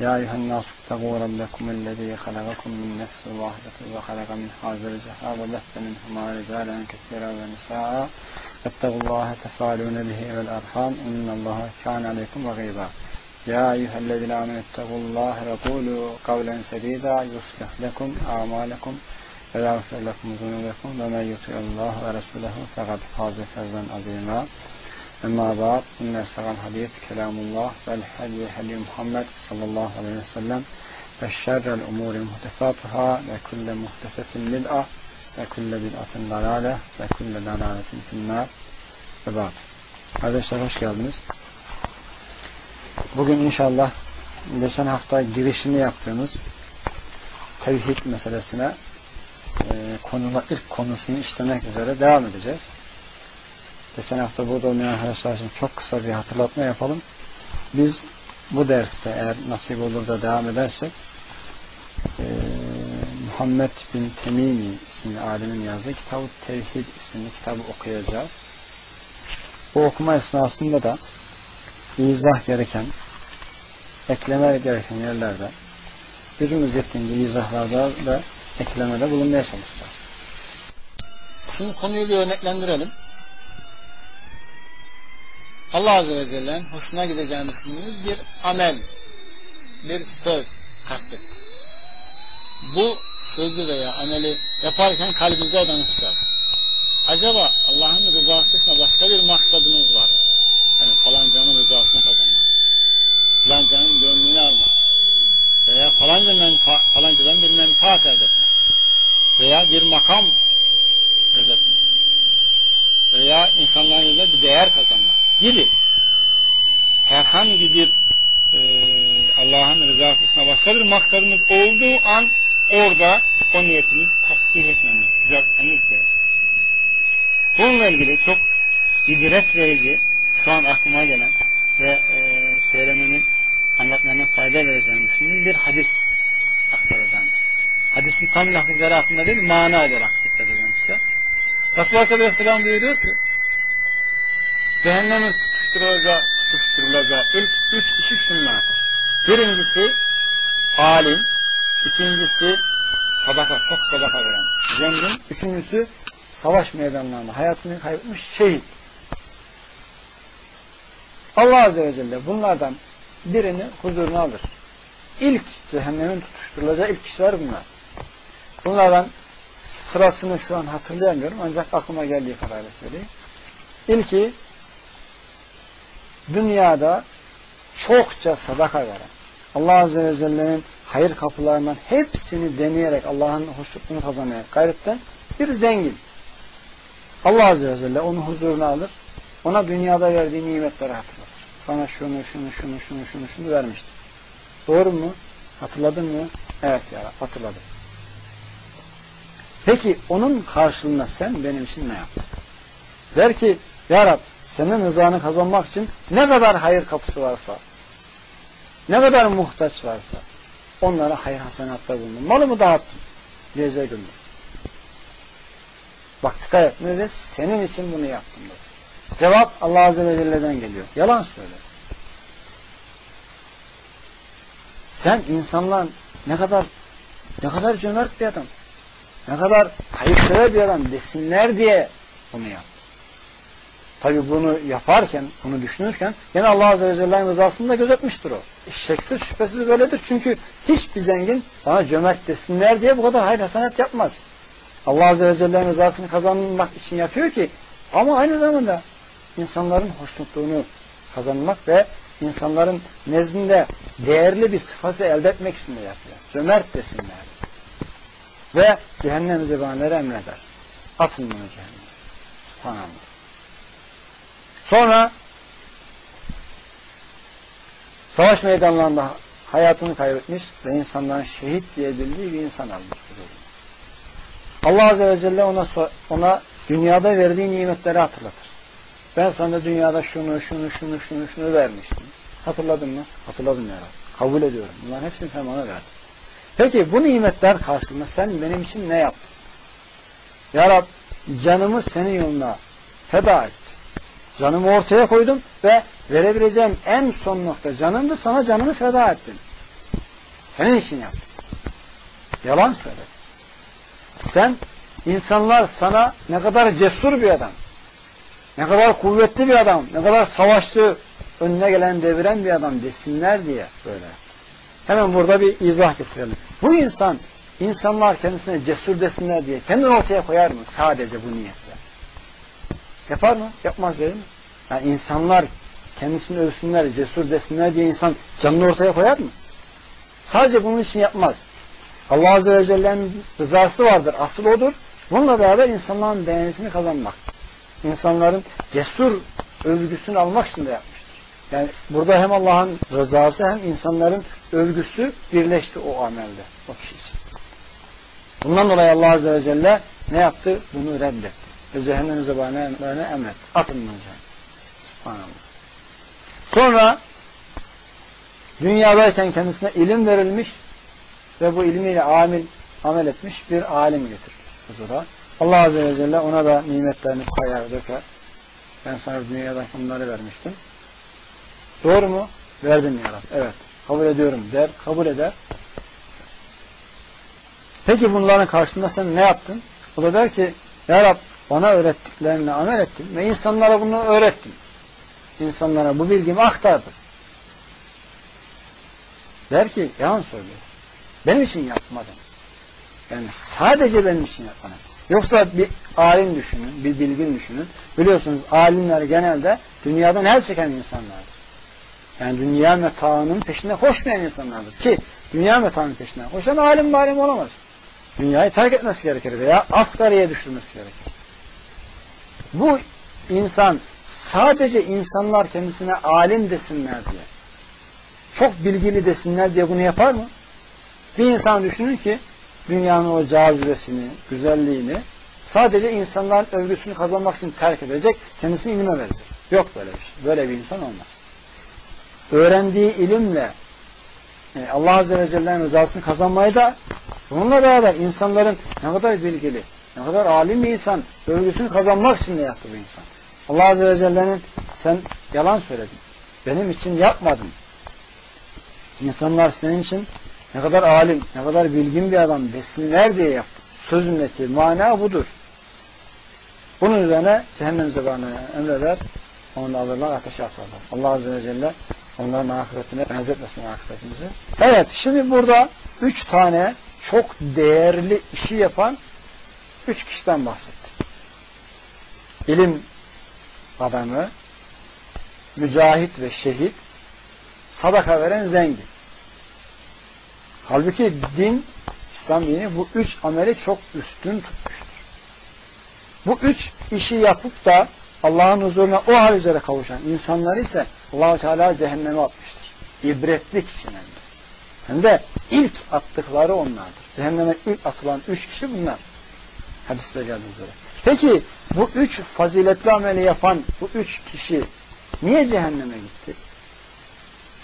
يا أيها الناس اتقوا ربكم الذي خلقكم من نفس واحدة وخلق منها زوجها وبث منهما رجالا كثيرا ونساء اتقوا الله تسالون به والأرحام إن الله كان عليكم رقيبا. يا أيها الذين آمنوا اتقوا الله وقولوا قولا سديدا يصلح لكم أعمالكم ويغفر لكم ذنوبكم ومن يطع الله ورسوله فقد فاز فوزا عظيما. Emma ba'd inne segal hadis kelamullah vel hadi hadi Muhammed sallallahu aleyhi ve sellem ve şerrel umuri muhtesatuhâ ve kulle muhtesetin bid'a ve kulle bid'atin dalale ve kulle dalaletin finnâr ve ba'd. Kardeşler hoş geldiniz. Bugün inşallah geçen hafta girişini yaptığımız tevhid meselesine e, konula, ilk konusunu işlemek üzere devam edeceğiz. Geçen hafta burada olmayan arkadaşlar için çok kısa bir hatırlatma yapalım. Biz bu derste eğer nasip olur da devam edersek e, Muhammed bin Temimi isimli alimin yazdığı kitabı Tevhid isimli kitabı okuyacağız. Bu okuma esnasında da izah gereken ekleme gereken yerlerde gücümüz yettiğince izahlarda da eklemede bulunmaya çalışacağız. Şimdi konuyu bir örneklendirelim. Allah Azze ve Celle'nin hoşuna gideceğini düşündüğünüz bir amel, bir söz kastet. Bu sözü veya ameli yaparken kalbinize odanışacağız. Acaba Allah'ın rızası dışında başka bir maksadınız var mı? Yani falancanın rızasını kazanmak. Falancanın gönlünü almak. Veya falanca menfa falancadan bir menfaat elde etmek. Veya bir makam elde etmek. Veya insanların yanında bir değer kazanmak gibi herhangi bir e, Allah'ın rızası dışında başka bir maksadımız olduğu an orada o niyetimizi tasdik etmemiz, düzeltmemiz gerekir. Bununla ilgili çok ibret verici şu an aklıma gelen ve e, söylemenin anlatmanın fayda vereceğini düşündüğüm bir hadis aktaracağım. Hadisin tam lafızları hakkında değil, mana olarak aktaracağım size. Resulullah sallallahu aleyhi ve buyuruyor ki cehennemin tutuşturulacağı, tutuşturulacağı ilk üç kişi şunlar. Birincisi alim, ikincisi sadaka, çok sadaka veren zengin, üçüncüsü savaş meydanlarında hayatını kaybetmiş şehit. Allah Azze ve Celle bunlardan birini huzuruna alır. İlk cehennemin tutuşturulacağı ilk kişiler bunlar. Bunlardan sırasını şu an hatırlayamıyorum ancak aklıma geldiği kadarıyla söyleyeyim. İlki dünyada çokça sadaka veren, Allah Azze ve Celle'nin hayır kapılarından hepsini deneyerek Allah'ın hoşnutluğunu kazanmaya gayretten bir zengin. Allah Azze ve Celle onu huzuruna alır. Ona dünyada verdiği nimetleri hatırlatır. Sana şunu, şunu, şunu, şunu, şunu, şunu vermişti. Doğru mu? Hatırladın mı? Evet ya hatırladım. Peki onun karşılığında sen benim için ne yaptın? Der ki Ya Rab senin rızanı kazanmak için ne kadar hayır kapısı varsa ne kadar muhtaç varsa onlara hayır hasenatta bulundum. Malımı dağıttım. Gece gündüz. Bak dikkat et. Ne dedi? Senin için bunu yaptım dedi. Cevap Allah Azze ve Celle'den geliyor. Yalan söyle. Sen insanlar ne kadar ne kadar cömert bir adam. Ne kadar hayırsever bir adam desinler diye bunu yaptı. Tabi bunu yaparken, bunu düşünürken yine Allah Azze ve Celle'nin rızasını da gözetmiştir o. Şeksiz şüphesiz böyledir. Çünkü hiçbir zengin bana cömert desinler diye bu kadar hayır hasenat yapmaz. Allah Azze ve Celle'nin rızasını kazanmak için yapıyor ki ama aynı zamanda insanların hoşnutluğunu kazanmak ve insanların nezdinde değerli bir sıfatı elde etmek için de yapıyor. Cömert desinler. Ve cehennem zebanları emreder. Atın bunu cehenneme. Tamam. Sonra savaş meydanlarında hayatını kaybetmiş ve insanların şehit diye bildiği bir insan almış. Allah Azze ve Celle ona, ona dünyada verdiği nimetleri hatırlatır. Ben sana dünyada şunu, şunu, şunu, şunu, şunu vermiştim. Hatırladın mı? Hatırladım ya Rabbi. Kabul ediyorum. Bunların hepsini sen bana verdin. Peki bu nimetler karşılığında sen benim için ne yaptın? Ya Rab canımı senin yoluna feda ettim. Canımı ortaya koydum ve verebileceğim en son nokta canımdı sana canımı feda ettim. Senin için yaptım. Yalan söyledin. Sen insanlar sana ne kadar cesur bir adam, ne kadar kuvvetli bir adam, ne kadar savaşçı, önüne gelen deviren bir adam desinler diye böyle. Hemen burada bir izah getirelim. Bu insan, insanlar kendisine cesur desinler diye kendini ortaya koyar mı? Sadece bu niyetle. Yapar mı? Yapmaz değil mi? Yani insanlar kendisini övsünler, cesur desinler diye insan canını ortaya koyar mı? Sadece bunun için yapmaz. Allah Azze ve Celle'nin rızası vardır. Asıl odur. Bununla beraber insanların beğenisini kazanmak. İnsanların cesur övgüsünü almak için de yapmıştır. Yani burada hem Allah'ın rızası hem insanların övgüsü birleşti o amelde. O kişi için. Bundan dolayı Allah Azze ve Celle ne yaptı? Bunu reddetti. Ve cehennem zebanına emret. Atın bunu cehennem. Sonra dünyadayken kendisine ilim verilmiş ve bu ilmiyle amil, amel etmiş bir alim getirir huzura. Allah Azze ve Celle ona da nimetlerini sayar, döker. Ben sana dünyada bunları vermiştim. Doğru mu? Verdim ya Rabbi. Evet. Kabul ediyorum der. Kabul eder. Peki bunların karşısında sen ne yaptın? O da der ki Ya Rab bana öğrettiklerini amel ettim ve insanlara bunu öğrettim. İnsanlara bu bilgimi aktardım. Der ki yalan söylüyor. Benim için yapmadım. Yani sadece benim için yapmadım. Yoksa bir alim düşünün, bir bilgin düşünün. Biliyorsunuz alimler genelde dünyadan el çeken insanlardır. Yani dünya metaının peşinde koşmayan insanlardır. Ki dünya metaının peşinde koşan alim alim olamaz. Dünyayı terk etmesi gerekir veya asgariye düşürmesi gerekir. Bu insan sadece insanlar kendisine alim desinler diye, çok bilgili desinler diye bunu yapar mı? Bir insan düşünün ki dünyanın o cazibesini, güzelliğini sadece insanların övgüsünü kazanmak için terk edecek, kendisini ilime verecek. Yok böyle bir şey. Böyle bir insan olmaz. Öğrendiği ilimle e, Allah Azze ve Celle'nin rızasını kazanmayı da bununla beraber insanların ne kadar bilgili, ne kadar alim bir insan övgüsünü kazanmak için de yaptı bu insan. Allah Azze ve Celle'nin sen yalan söyledin. Benim için yapmadın. İnsanlar senin için ne kadar alim, ne kadar bilgin bir adam desinler diye yaptı. Sözündeki mana budur. Bunun üzerine cehennem zebanına emreder, onu alırlar, ateşe atarlar. Allah Azze ve Celle onların ahiretine benzetmesin ahiretimizi. Evet, şimdi burada üç tane çok değerli işi yapan üç kişiden bahsettik. İlim adamı, mücahit ve şehit, sadaka veren zengin. Halbuki din, İslam dini bu üç ameli çok üstün tutmuştur. Bu üç işi yapıp da Allah'ın huzuruna o hal üzere kavuşan insanlar ise Allahu Teala cehenneme atmıştır. İbretlik için hem de. Hem de ilk attıkları onlardır. Cehenneme ilk atılan üç kişi bunlar. Hadiste geldiği üzere. Peki bu üç faziletli ameli yapan bu üç kişi niye cehenneme gitti?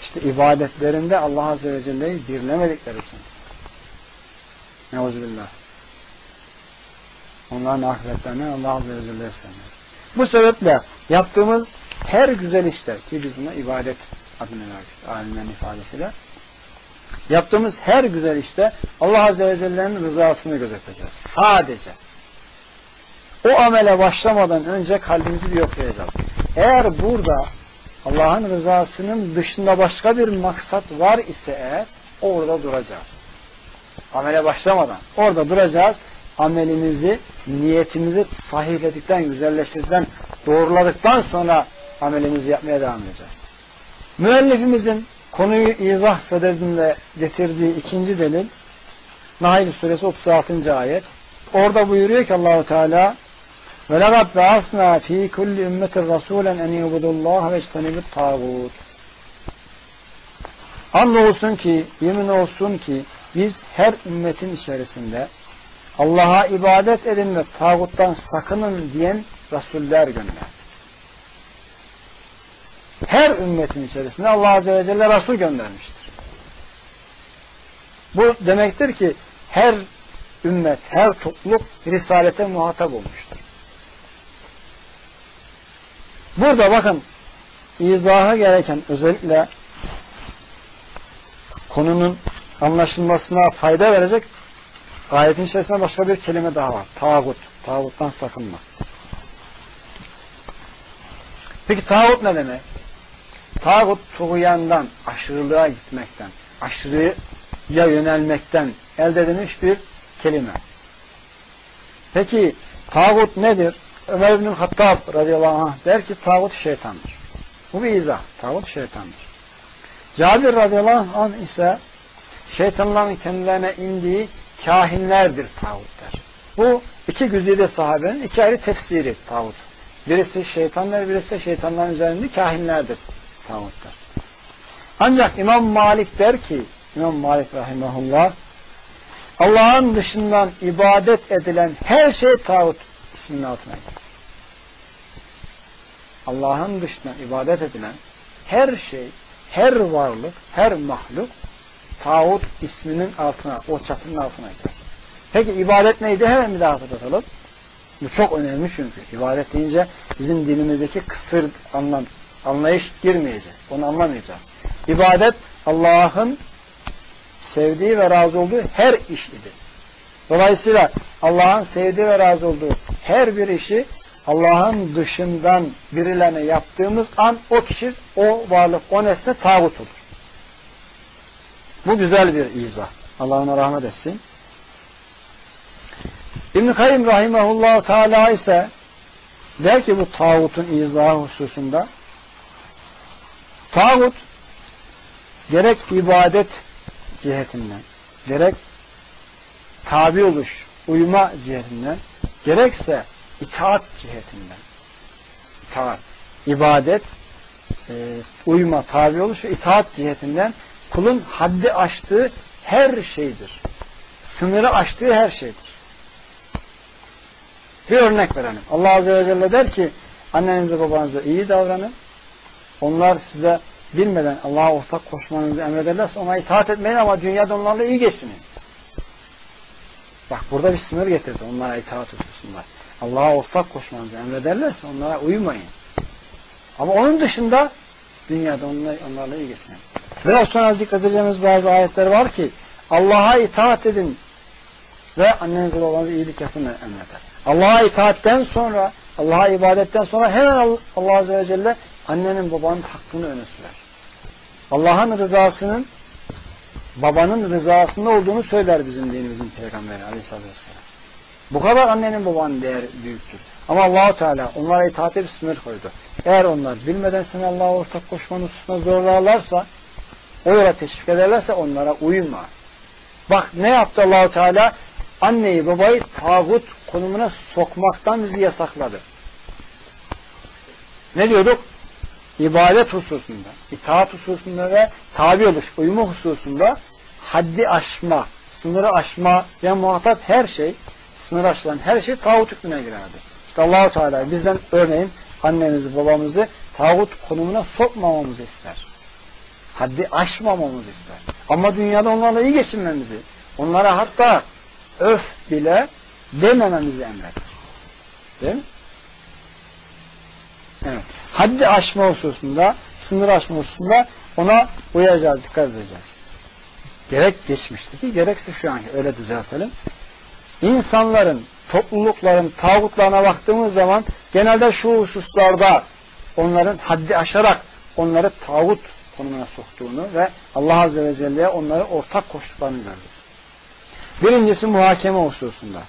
İşte ibadetlerinde Allah Azze ve Celle'yi birlemedikleri için. Neuzubillah. Onların ahiretlerine Allah Azze ve Celle'ye sığınıyor. Bu sebeple yaptığımız her güzel işte ki biz buna ibadet adını verdik alimlerin ifadesiyle yaptığımız her güzel işte Allah Azze ve Celle'nin rızasını gözeteceğiz. Sadece. O amele başlamadan önce kalbimizi bir yoklayacağız. Eğer burada Allah'ın rızasının dışında başka bir maksat var ise eğer orada duracağız. Amele başlamadan orada duracağız. Amelimizi, niyetimizi sahihledikten, güzelleştirdikten, doğruladıktan sonra amelimizi yapmaya devam edeceğiz. Müellifimizin konuyu izah sededinde getirdiği ikinci delil Nahl suresi 36. ayet. Orada buyuruyor ki Allahu Teala ve laqad ba'asna fi kulli ümmetin rasulen en yubudullaha ve ictenibut tağut. Andolsun ki, yemin olsun ki biz her ümmetin içerisinde Allah'a ibadet edin ve tağuttan sakının diyen Resuller gönderdi. Her ümmetin içerisinde Allah Azze ve Celle Resul göndermiştir. Bu demektir ki her ümmet, her topluluk risalete muhatap olmuştur. Burada bakın izaha gereken özellikle konunun anlaşılmasına fayda verecek ayetin içerisinde başka bir kelime daha var. Tağut. Tağuttan sakınma. Peki tağut ne demek? Tağut tuğyandan, aşırılığa gitmekten, aşırıya yönelmekten elde edilmiş bir kelime. Peki tağut nedir? Ömer bin Hattab radıyallahu anh der ki tağut şeytandır. Bu bir izah. Tağut şeytandır. Cabir radıyallahu anh ise şeytanların kendilerine indiği kahinlerdir tağut der. Bu iki güzide sahabenin iki ayrı tefsiri tağut. Birisi şeytanlar, birisi şeytanların üzerinde kahinlerdir tağutlar. Ancak İmam Malik der ki, İmam Malik rahimahullah, Allah'ın dışından ibadet edilen her şey tağut isminin altına. Allah'ın dışından ibadet edilen her şey, her varlık, her mahluk tağut isminin altına, o çatının altına girer. Peki ibadet neydi? Hemen bir daha hatırlatalım. Bu çok önemli çünkü. İbadet deyince bizim dilimizdeki kısır anlam, anlayış girmeyecek. Onu anlamayacağız. İbadet Allah'ın sevdiği ve razı olduğu her iş idi. Dolayısıyla Allah'ın sevdiği ve razı olduğu her bir işi Allah'ın dışından birilerine yaptığımız an o kişi, o varlık, o nesne tağut olur. Bu güzel bir izah. Allah ona rahmet etsin. İbn-i Kayyum Rahimahullahu Teala ise der ki bu tağutun izahı hususunda tağut gerek ibadet cihetinden, gerek tabi oluş, uyma cihetinden, gerekse itaat cihetinden. İtaat, ibadet, e, uyma, tabi oluş ve itaat cihetinden kulun haddi aştığı her şeydir. Sınırı aştığı her şeydir. Bir örnek verelim. Allah Azze ve Celle der ki annenize babanıza iyi davranın. Onlar size bilmeden Allah'a ortak koşmanızı emrederlerse ona itaat etmeyin ama dünyada onlarla iyi geçinin. Bak burada bir sınır getirdi onlara itaat hususunda. Allah'a ortak koşmanızı emrederlerse onlara uymayın. Ama onun dışında dünyada onlarla, iyi geçinin. Biraz sonra zikredeceğimiz bazı ayetler var ki Allah'a itaat edin ve annenize babanıza iyilik yapın emreder. Allah'a itaatten sonra, Allah'a ibadetten sonra hemen Allah Azze ve Celle annenin babanın hakkını öne sürer. Allah'ın rızasının babanın rızasında olduğunu söyler bizim dinimizin peygamberi aleyhissalatü vesselam. Bu kadar annenin babanın değeri büyüktür. Ama Allahu Teala onlara itaate bir sınır koydu. Eğer onlar bilmeden seni Allah'a ortak koşmanın hususuna zorlarlarsa, o yola teşvik ederlerse onlara uyma. Bak ne yaptı Allahu Teala? Anneyi babayı tağut konumuna sokmaktan bizi yasakladı. Ne diyorduk? İbadet hususunda, itaat hususunda ve tabi oluş, uyuma hususunda haddi aşma, sınırı aşma ve muhatap her şey, sınır aşılan her şey tağut hükmüne girerdi. İşte Allahu Teala bizden örneğin annemizi, babamızı tağut konumuna sokmamamızı ister. Haddi aşmamamızı ister. Ama dünyada onlarla iyi geçinmemizi, onlara hatta öf bile demememizi emreder. Değil mi? Haddi aşma hususunda, sınır aşma hususunda ona uyacağız, dikkat edeceğiz. Gerek geçmişteki, gerekse şu anki öyle düzeltelim. İnsanların, toplulukların, tağutlarına baktığımız zaman genelde şu hususlarda onların haddi aşarak onları tağut konumuna soktuğunu ve Allah Azze ve Celle'ye onları ortak koştuklarını gördük. Birincisi muhakeme hususunda.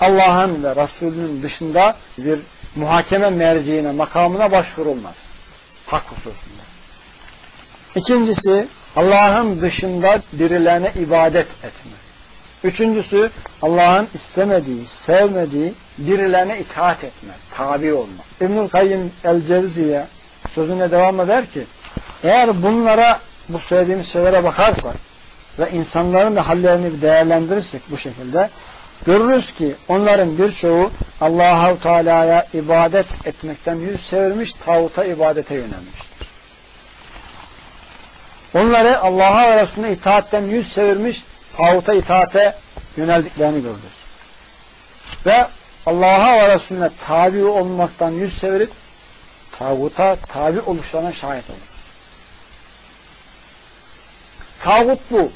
Allah'ın ve Resulünün dışında bir muhakeme merciğine, makamına başvurulmaz. Hak hususunda. İkincisi, Allah'ın dışında birilerine ibadet etme. Üçüncüsü, Allah'ın istemediği, sevmediği birilerine itaat etme, tabi olma. İbnül Kayyim el-Cevziye sözüne devam eder ki, eğer bunlara bu söylediğimiz şeylere bakarsak ve insanların da hallerini değerlendirirsek bu şekilde görürüz ki onların birçoğu Allahu Teala'ya ibadet etmekten yüz çevirmiş, tağuta ibadete yönelmiştir. Onları Allah'a ve Resulüne itaatten yüz çevirmiş, tağuta itaate yöneldiklerini gördük. Ve Allah'a ve Resulüne tabi olmaktan yüz çevirip tağuta tabi oluşlarına şahit olur. Tağut bu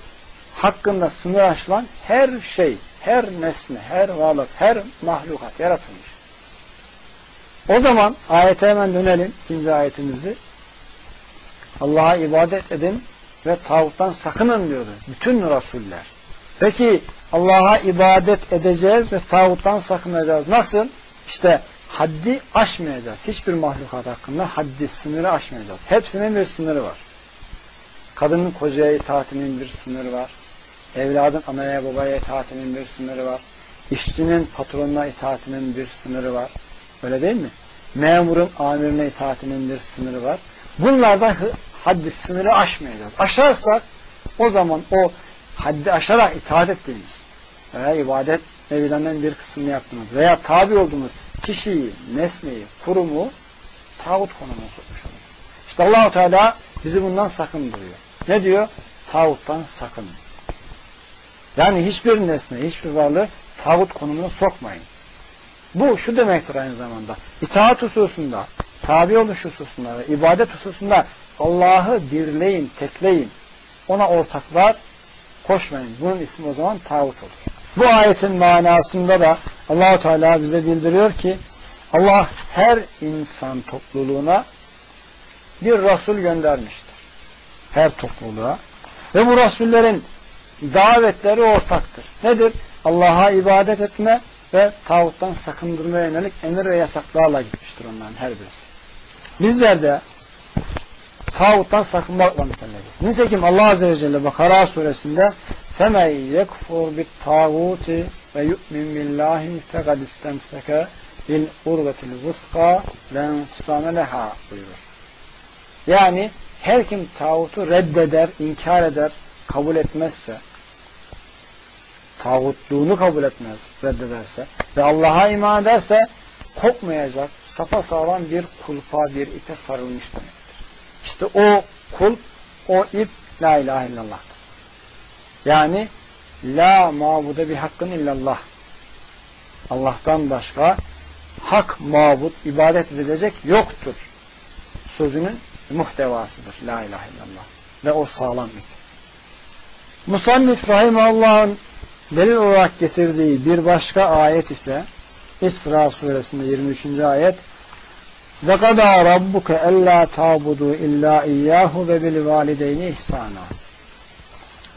hakkında sınır aşılan her şey, her nesne, her varlık, her mahlukat yaratılmış. O zaman ayete hemen dönelim. ikinci ayetimizde. Allah'a ibadet edin ve tağuttan sakının diyordu. Bütün Resuller. Peki Allah'a ibadet edeceğiz ve tağuttan sakınacağız. Nasıl? İşte haddi aşmayacağız. Hiçbir mahlukat hakkında haddi, sınırı aşmayacağız. Hepsinin bir sınırı var. Kadının kocaya itaatinin bir sınırı var. Evladın anaya babaya itaatinin bir sınırı var. İşçinin patronuna itaatinin bir sınırı var. Öyle değil mi? Memurun amirine itaatinin bir sınırı var. Bunlardan haddi sınırı aşmayacağız. Aşarsak o zaman o haddi aşarak itaat ettiğimiz veya ibadet nevilerinden bir kısmını yaptığımız veya tabi olduğumuz kişiyi, nesneyi, kurumu tağut konumuna sokmuş oluruz. İşte Allahu Teala bizi bundan sakındırıyor. Ne diyor? Tağuttan sakın. Yani hiçbir nesne, hiçbir varlığı tağut konumuna sokmayın. Bu şu demektir aynı zamanda. İtaat hususunda, tabi oluş hususunda ve ibadet hususunda Allah'ı birleyin, tekleyin. Ona ortaklar koşmayın. Bunun ismi o zaman tağut olur. Bu ayetin manasında da Allahu Teala bize bildiriyor ki Allah her insan topluluğuna bir Resul göndermiştir. Her topluluğa. Ve bu Resullerin davetleri ortaktır. Nedir? Allah'a ibadet etme ve tağuttan sakındırmaya yönelik emir ve yasaklarla gitmiştir onların her birisi. Bizler de tağuttan sakınmakla mükellefiz. Nitekim Allah Azze ve Celle Bakara suresinde فَمَنْ يَكْفُرْ بِالْتَاغُوتِ وَيُؤْمِنْ بِاللّٰهِ فَقَدْ اِسْتَمْسَكَ بِالْاُرْوَةِ الْوُسْقَى لَنْفِسَانَ لَهَا buyurur. Yani her kim tağutu reddeder, inkar eder, kabul etmezse, tağutluğunu kabul etmez, reddederse ve Allah'a iman ederse kopmayacak, sapasağlam bir kulpa, bir ipe sarılmış demektir. İşte o kulp, o ip la ilahe illallah'tır. Yani la mabude bir hakkın illallah. Allah'tan başka hak mabut, ibadet edilecek yoktur. Sözünün muhtevasıdır. La ilahe illallah. Ve o sağlam ip. Musannif Rahimullah'ın delil olarak getirdiği bir başka ayet ise İsra suresinde 23. ayet ellâ ta'budu illâ iyyâhu ve bil valideyni ihsâna.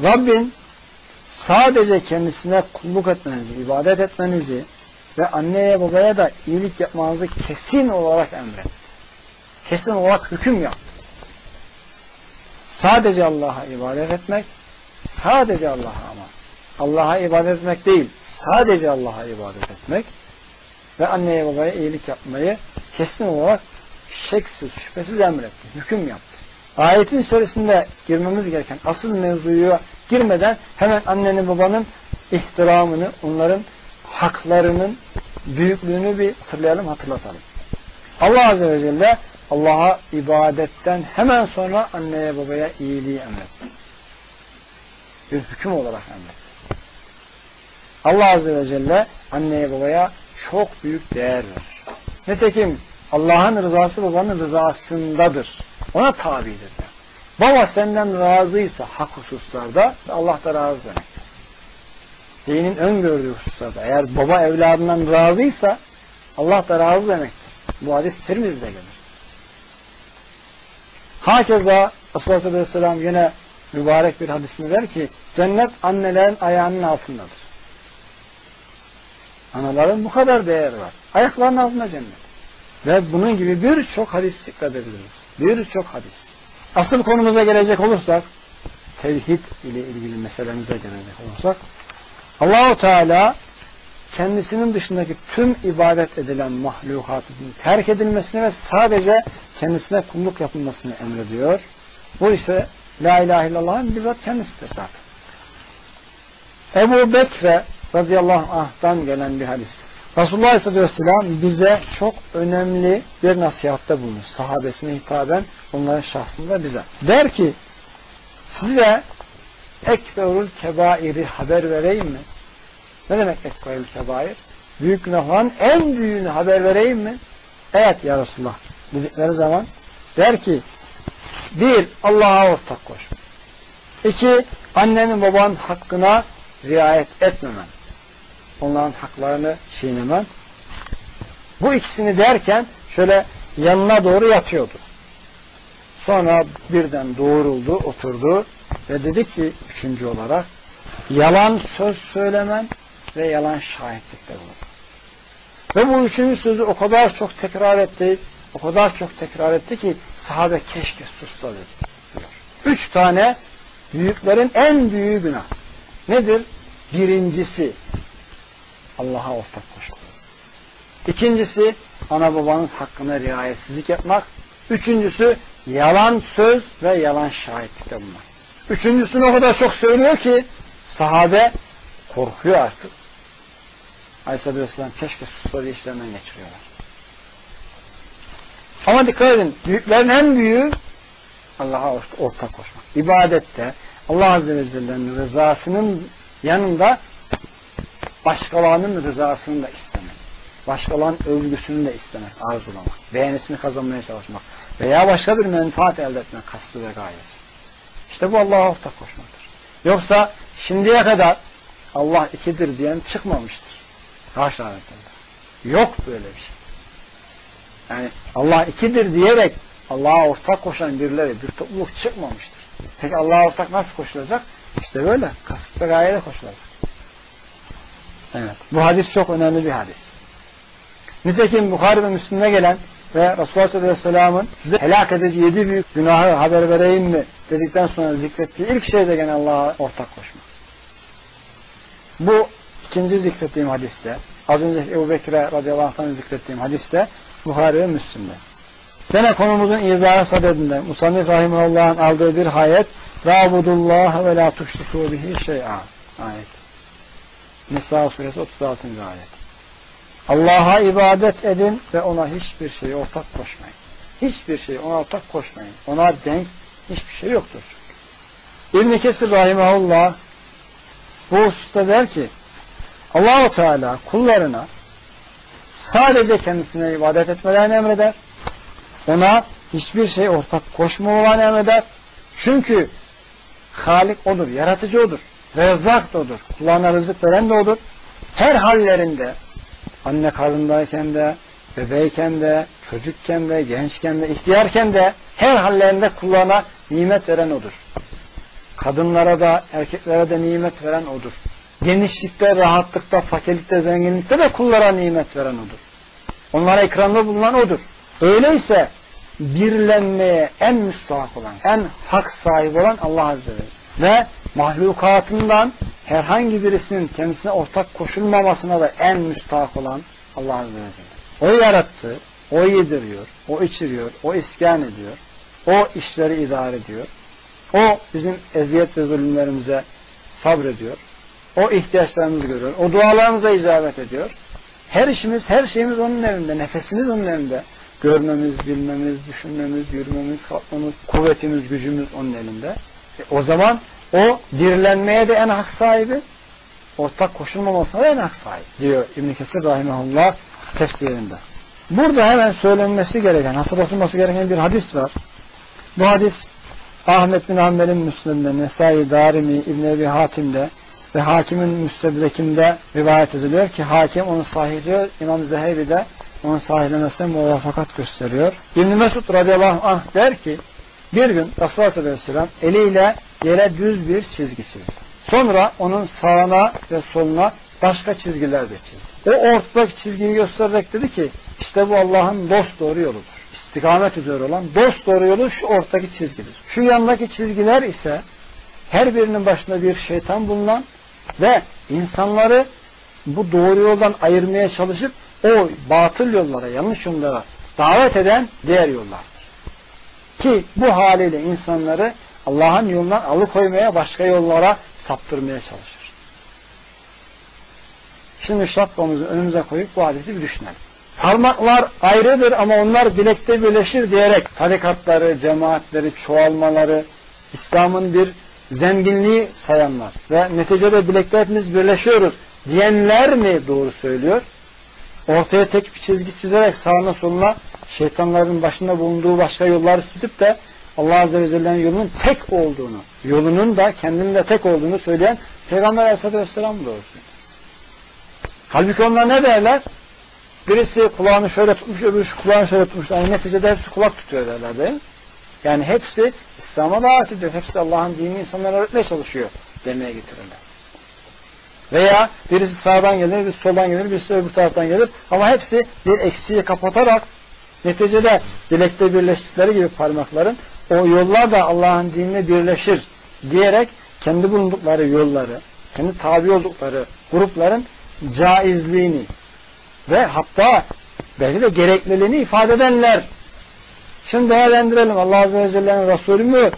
Rabbin sadece kendisine kulluk etmenizi, ibadet etmenizi ve anneye babaya da iyilik yapmanızı kesin olarak emretti. Kesin olarak hüküm yaptı. Sadece Allah'a ibadet etmek, sadece Allah'a ama Allah'a ibadet etmek değil, sadece Allah'a ibadet etmek ve anneye babaya iyilik yapmayı kesin olarak şeksiz, şüphesiz emretti, hüküm yaptı. Ayetin içerisinde girmemiz gereken asıl mevzuya girmeden hemen annenin babanın ihtiramını, onların haklarının büyüklüğünü bir hatırlayalım, hatırlatalım. Allah Azze ve Celle Allah'a ibadetten hemen sonra anneye babaya iyiliği emretti. Bir hüküm olarak emretti. Allah Azze ve Celle anneye babaya çok büyük değer verir. Nitekim Allah'ın rızası babanın rızasındadır. Ona tabidir. Baba senden razıysa hak hususlarda Allah da razı demek. Dinin öngördüğü hususlarda eğer baba evladından razıysa Allah da razı demektir. Bu hadis Tirmiz'de gelir. Hakeza Resulullah Aleyhisselam yine mübarek bir hadisinde der ki cennet annelerin ayağının altındadır. Anaların bu kadar değeri var. Ayaklarının altında cennet. Ve bunun gibi birçok hadis zikredebiliriz. Birçok hadis. Asıl konumuza gelecek olursak, tevhid ile ilgili meselemize gelecek olursak, Allahu Teala kendisinin dışındaki tüm ibadet edilen mahlukatın terk edilmesini ve sadece kendisine kulluk yapılmasını emrediyor. Bu ise La ilahe illallah'ın bizzat kendisidir zaten. Ebu Bekre radıyallahu anh'tan gelen bir hadis. Resulullah aleyhisselatü vesselam bize çok önemli bir nasihatte bulunur. Sahabesine hitaben onların şahsında bize. Der ki size ekberul kebairi haber vereyim mi? Ne demek ekberul kebair? Büyük günahların en büyüğünü haber vereyim mi? Evet ya Resulullah dedikleri zaman der ki bir Allah'a ortak koşma. İki annenin babanın hakkına riayet etmemen. Onların haklarını çiğnemen. Bu ikisini derken şöyle yanına doğru yatıyordu. Sonra birden doğruldu, oturdu ve dedi ki üçüncü olarak yalan söz söylemen ve yalan şahitlikte bulun. Ve bu üçüncü sözü o kadar çok tekrar etti, o kadar çok tekrar etti ki sahabe keşke sussa dedi. Üç tane büyüklerin en büyüğü günah. Nedir? Birincisi Allah'a ortak koşmak. İkincisi ana babanın hakkına riayetsizlik yapmak. Üçüncüsü yalan söz ve yalan şahitlikte bulunmak. Üçüncüsünü o kadar çok söylüyor ki sahabe korkuyor artık. Aleyhisselatü Vesselam keşke susları işlerinden geçiriyorlar. Ama dikkat edin, büyüklerin en büyüğü Allah'a ortak koşmak. İbadette Allah Azze ve Celle'nin rızasının yanında başkalarının rızasını da istemek. Başkalarının övgüsünü de istemek, arzulamak. Beğenisini kazanmaya çalışmak. Veya başka bir menfaat elde etmek kastı ve gayesi. İşte bu Allah'a ortak koşmaktır. Yoksa şimdiye kadar Allah ikidir diyen çıkmamıştır. Haşa Yok böyle bir şey. Yani Allah ikidir diyerek Allah'a ortak koşan birileri bir topluluk çıkmamıştır. Peki Allah'a ortak nasıl koşulacak? İşte böyle. Kasıt ve gayeyle koşulacak. Evet. Bu hadis çok önemli bir hadis. Nitekim Bukhari ve Müslim'e gelen ve Resulullah sallallahu aleyhi ve sellem'in size helak edici yedi büyük günahı haber vereyim mi dedikten sonra zikrettiği ilk şey de gene Allah'a ortak koşma. Bu ikinci zikrettiğim hadiste az önce Ebu Bekir'e radıyallahu anh'tan zikrettiğim hadiste Bukhari ve Müslim'de. Gene konumuzun izahı sadedinde Musannif Rahimahullah'ın aldığı bir ayet Rabudullah ve la tuştuku bihi şey'a ayet. Nisa suresi 36. ayet. Allah'a ibadet edin ve ona hiçbir şeyi ortak koşmayın. Hiçbir şeyi ona ortak koşmayın. Ona denk hiçbir şey yoktur. İbn-i Kesir Rahimahullah bu hususta der ki Allahu Teala kullarına sadece kendisine ibadet etmelerini emreder. Ona hiçbir şey ortak koşmamalarını emreder. Çünkü Halik odur, yaratıcı odur, rezzak da odur, kulağına rızık veren de odur. Her hallerinde anne karnındayken de, bebeyken de, çocukken de, gençken de, ihtiyarken de her hallerinde kulağına nimet veren odur. Kadınlara da, erkeklere de nimet veren odur. Genişlikte, rahatlıkta, fakirlikte, zenginlikte de kullara nimet veren odur. Onlara ikramda bulunan odur. Öyleyse birlenmeye en müstahak olan, en hak sahibi olan Allah Azze ve Celle. Ve mahlukatından herhangi birisinin kendisine ortak koşulmamasına da en müstahak olan Allah Azze ve Celle. O yarattı, o yediriyor, o içiriyor, o iskan ediyor, o işleri idare ediyor, o bizim eziyet ve zulümlerimize sabrediyor, o ihtiyaçlarımızı görüyor, o dualarımıza icabet ediyor. Her işimiz, her şeyimiz onun elinde, nefesimiz onun elinde. Görmemiz, bilmemiz, düşünmemiz, yürümemiz, kalkmamız, kuvvetimiz, gücümüz onun elinde. E, o zaman o dirilenmeye de en hak sahibi, ortak koşulmamasına da en hak sahibi diyor İbn Kesir rahimehullah tefsirinde. Burada hemen söylenmesi gereken, hatırlatılması gereken bir hadis var. Bu hadis Ahmet bin Hanbel'in Müslim'de, Nesai, Darimi, İbn Ebi Hatim'de ve hakimin müstedrekinde rivayet ediliyor ki hakim onu sahihliyor. İmam Zehebi de onun sahihlemesine muvafakat gösteriyor. İbn Mesud radıyallahu anh der ki bir gün Resulullah sallallahu aleyhi ve sellem eliyle yere düz bir çizgi çizdi. Sonra onun sağına ve soluna başka çizgiler de çizdi. O ortadaki çizgiyi göstererek dedi ki işte bu Allah'ın dost doğru yoludur. İstikamet üzere olan dost doğru yolu şu ortadaki çizgidir. Şu yandaki çizgiler ise her birinin başında bir şeytan bulunan ve insanları bu doğru yoldan ayırmaya çalışıp o batıl yollara, yanlış yollara davet eden diğer yollardır. Ki bu haliyle insanları Allah'ın yolundan alıkoymaya, başka yollara saptırmaya çalışır. Şimdi şapkamızı önümüze koyup bu hadisi bir düşünelim. Parmaklar ayrıdır ama onlar bilekte birleşir diyerek tarikatları, cemaatleri, çoğalmaları, İslam'ın bir zenginliği sayanlar ve neticede bilekte hepimiz birleşiyoruz diyenler mi doğru söylüyor? Ortaya tek bir çizgi çizerek sağına soluna şeytanların başında bulunduğu başka yolları çizip de Allah Azze ve Celle'nin yolunun tek olduğunu, yolunun da kendinin de tek olduğunu söyleyen Peygamber Aleyhisselatü Vesselam doğru söylüyor. Halbuki onlar ne derler? Birisi kulağını şöyle tutmuş, öbürü şu kulağını şöyle tutmuş. Yani neticede hepsi kulak tutuyor derler değil mi? Yani hepsi İslam'a davet ediyor. Hepsi Allah'ın dinini insanlara öğretmeye çalışıyor demeye getirirler. Veya birisi sağdan gelir, birisi soldan gelir, birisi öbür taraftan gelir. Ama hepsi bir eksiği kapatarak neticede dilekte birleştikleri gibi parmakların o yollar da Allah'ın dinine birleşir diyerek kendi bulundukları yolları, kendi tabi oldukları grupların caizliğini ve hatta belki de gerekliliğini ifade edenler. Şimdi değerlendirelim. Allah Azze ve Celle'nin Resulü mü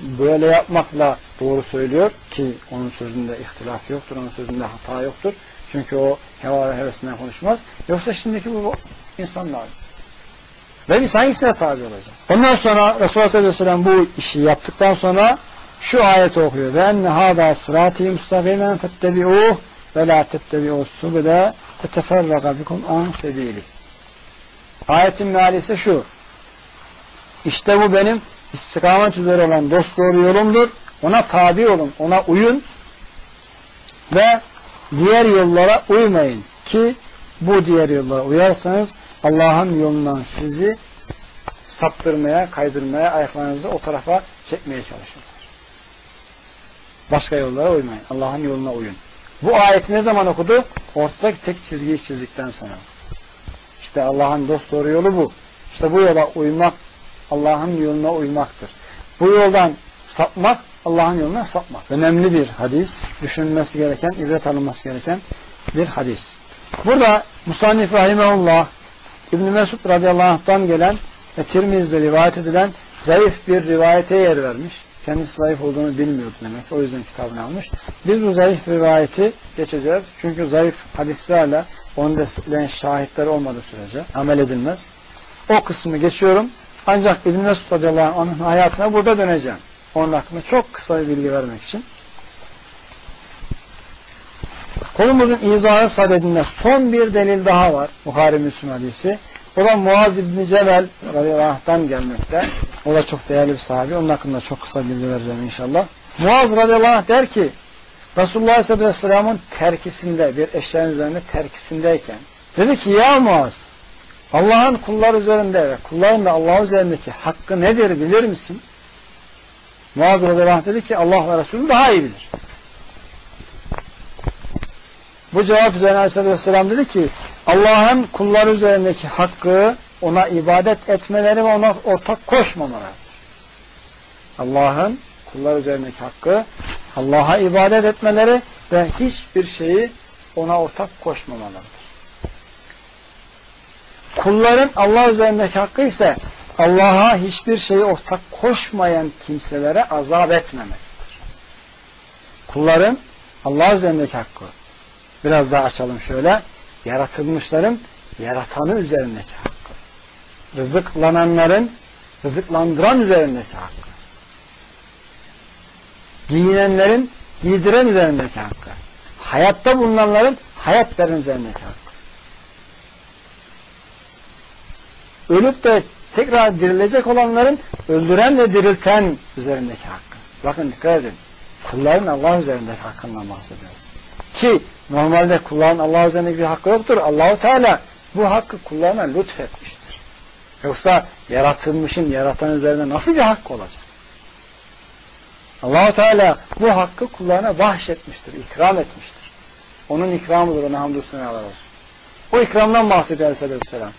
böyle yapmakla doğru söylüyor ki onun sözünde ihtilaf yoktur, onun sözünde hata yoktur. Çünkü o heva ve hevesinden konuşmaz. Yoksa şimdiki bu insanlar. Ve biz hangisine tabi olacağız? Ondan sonra Resulullah sallallahu aleyhi ve sellem bu işi yaptıktan sonra şu ayeti okuyor. Ve enne hâdâ sırâtî mustaqimen fettebi'ûh ve lâ tettebi'ûs subile feteferraga bikum an sebîli. Ayetin meali ise şu. İşte bu benim istikamet üzere olan dost doğru yolumdur. Ona tabi olun, ona uyun ve diğer yollara uymayın ki bu diğer yollara uyarsanız Allah'ın yolundan sizi saptırmaya, kaydırmaya, ayaklarınızı o tarafa çekmeye çalışırlar. Başka yollara uymayın. Allah'ın yoluna uyun. Bu ayeti ne zaman okudu? Ortadaki tek çizgiyi çizdikten sonra. İşte Allah'ın dost doğru yolu bu. İşte bu yola uymak Allah'ın yoluna uymaktır. Bu yoldan sapmak Allah'ın yoluna sapmak. Önemli bir hadis. Düşünülmesi gereken, ibret alınması gereken bir hadis. Burada Musannif Rahimahullah İbn-i Mesud radıyallahu anh'tan gelen ve Tirmiz'de rivayet edilen zayıf bir rivayete yer vermiş. Kendisi zayıf olduğunu bilmiyordu demek. O yüzden kitabını almış. Biz bu zayıf rivayeti geçeceğiz. Çünkü zayıf hadislerle onun destekleyen şahitler olmadığı sürece amel edilmez. O kısmı geçiyorum. Ancak İbn-i Mesud radıyallahu anh'ın hayatına burada döneceğim. Onun hakkında çok kısa bir bilgi vermek için. Konumuzun izahı sadedinde son bir delil daha var. Bukhari Müslüm hadisi. O da Muaz İbni Cebel radıyallahu gelmekte. O da çok değerli bir sahabe. Onun hakkında çok kısa bilgi vereceğim inşallah. Muaz radıyallahu anh der ki Resulullah aleyhisselatü vesselamın terkisinde bir eşyanın üzerinde terkisindeyken dedi ki ya Muaz Allah'ın kullar üzerinde ve kulların da Allah üzerindeki hakkı nedir bilir misin? Muaz radıyallahu anh dedi ki Allah ve Resulü daha iyi bilir. Bu cevap üzerine Aleyhisselatü Vesselam dedi ki Allah'ın kulları üzerindeki hakkı ona ibadet etmeleri ve ona ortak koşmamaları. Allah'ın kullar üzerindeki hakkı Allah'a ibadet etmeleri ve hiçbir şeyi ona ortak koşmamalarıdır. Kulların Allah üzerindeki hakkı ise Allah'a hiçbir şeyi ortak koşmayan kimselere azap etmemesidir. Kulların Allah üzerindeki hakkı biraz daha açalım şöyle yaratılmışların yaratanı üzerindeki hakkı rızıklananların rızıklandıran üzerindeki hakkı giyinenlerin giydiren üzerindeki hakkı hayatta bulunanların hayat üzerindeki hakkı ölüp de tekrar dirilecek olanların öldüren ve dirilten üzerindeki hakkı. Bakın dikkat edin. Kulların Allah üzerindeki hakkından bahsediyoruz. Ki normalde kulların Allah üzerindeki bir hakkı yoktur. Allahu Teala bu hakkı kullarına lütfetmiştir. Yoksa yaratılmışın yaratan üzerinde nasıl bir hakkı olacak? Allahu Teala bu hakkı kullarına bahşetmiştir, ikram etmiştir. Onun ikramıdır, ona hamdü senalar olsun. O ikramdan bahsediyor Aleyhisselatü Vesselam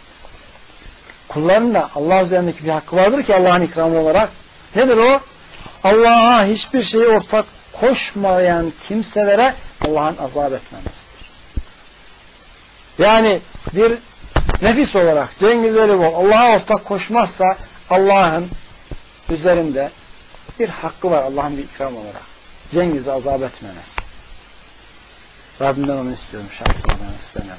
kulların da Allah üzerindeki bir hakkı vardır ki Allah'ın ikramı olarak. Nedir o? Allah'a hiçbir şeyi ortak koşmayan kimselere Allah'ın azap etmemesidir. Yani bir nefis olarak Cengiz Elibol Allah'a ortak koşmazsa Allah'ın üzerinde bir hakkı var Allah'ın bir ikram olarak. Cengiz'i azap etmemesi. Rabbimden onu istiyorum şahsından istemeden.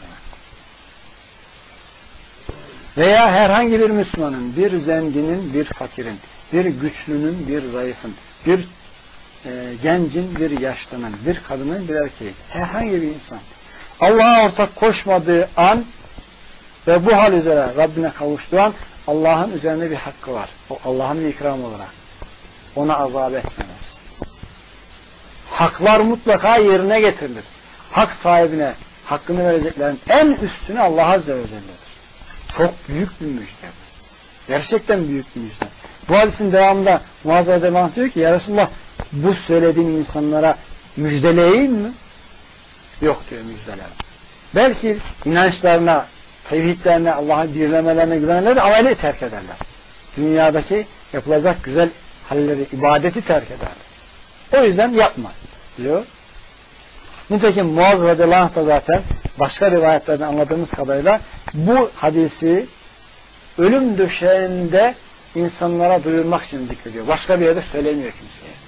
Veya herhangi bir Müslümanın, bir zenginin, bir fakirin, bir güçlünün, bir zayıfın, bir e, gencin, bir yaşlının, bir kadının, bir erkeğin, herhangi bir insan Allah'a ortak koşmadığı an ve bu hal üzere Rabbine kavuştuğu an Allah'ın üzerinde bir hakkı var. O Allah'ın ikram olarak. Ona azap etmemez. Haklar mutlaka yerine getirilir. Hak sahibine hakkını vereceklerin en üstüne Allah Azze ve Celle'dir. Çok büyük bir müjde. Gerçekten büyük bir müjde. Bu hadisin devamında Muaz Radıyallahu diyor ki Ya Resulullah bu söylediğin insanlara müjdeleyeyim mi? Yok diyor müjdeler. Belki inançlarına, tevhidlerine, Allah'ın birlemelerine güvenirler ameli terk ederler. Dünyadaki yapılacak güzel halleri, ibadeti terk ederler. O yüzden yapma diyor. Nitekim Muaz radıyallahu anh da zaten başka rivayetlerden anladığımız kadarıyla bu hadisi ölüm döşeğinde insanlara duyurmak için zikrediyor. Başka bir yerde söylemiyor kimseye.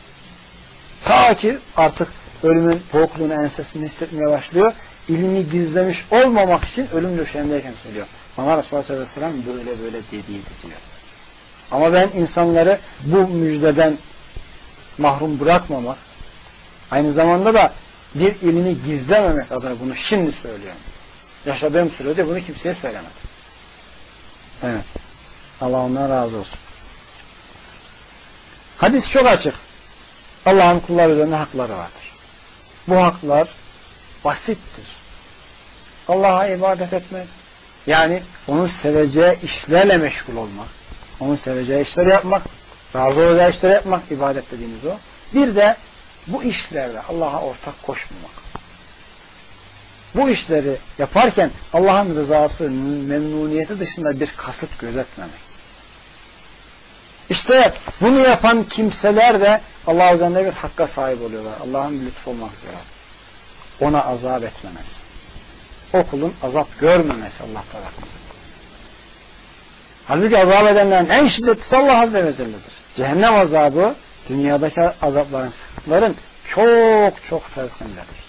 Ta ki artık ölümün boğukluğunu ensesini hissetmeye başlıyor. İlmi gizlemiş olmamak için ölüm döşeğindeyken söylüyor. Bana Resulullah sallallahu aleyhi ve sellem böyle böyle dediydi diyor. Ama ben insanları bu müjdeden mahrum bırakmamak, aynı zamanda da bir ilmi gizlememek adına bunu şimdi söylüyorum. Yaşadığım sürece bunu kimseye söylemedim. Evet. Allah ondan razı olsun. Hadis çok açık. Allah'ın kullar üzerinde hakları vardır. Bu haklar basittir. Allah'a ibadet etmek, yani onun seveceği işlerle meşgul olmak, onun seveceği işler yapmak, razı olacağı işler yapmak, ibadet dediğimiz o. Bir de bu işlerle Allah'a ortak koşmamak. Bu işleri yaparken Allah'ın rızası, memnuniyeti dışında bir kasıt gözetmemek. İşte bunu yapan kimseler de Allah üzerinde bir hakka sahip oluyorlar. Allah'ın lütfu olmak. Ona azap etmemesi. O kulun azap görmemesi Allah tarafından. Halbuki azap edenlerin en şiddetlisi Allah Azze ve Celle'dir. Cehennem azabı dünyadaki azapların, sıkıntıların çok çok fevkindedir.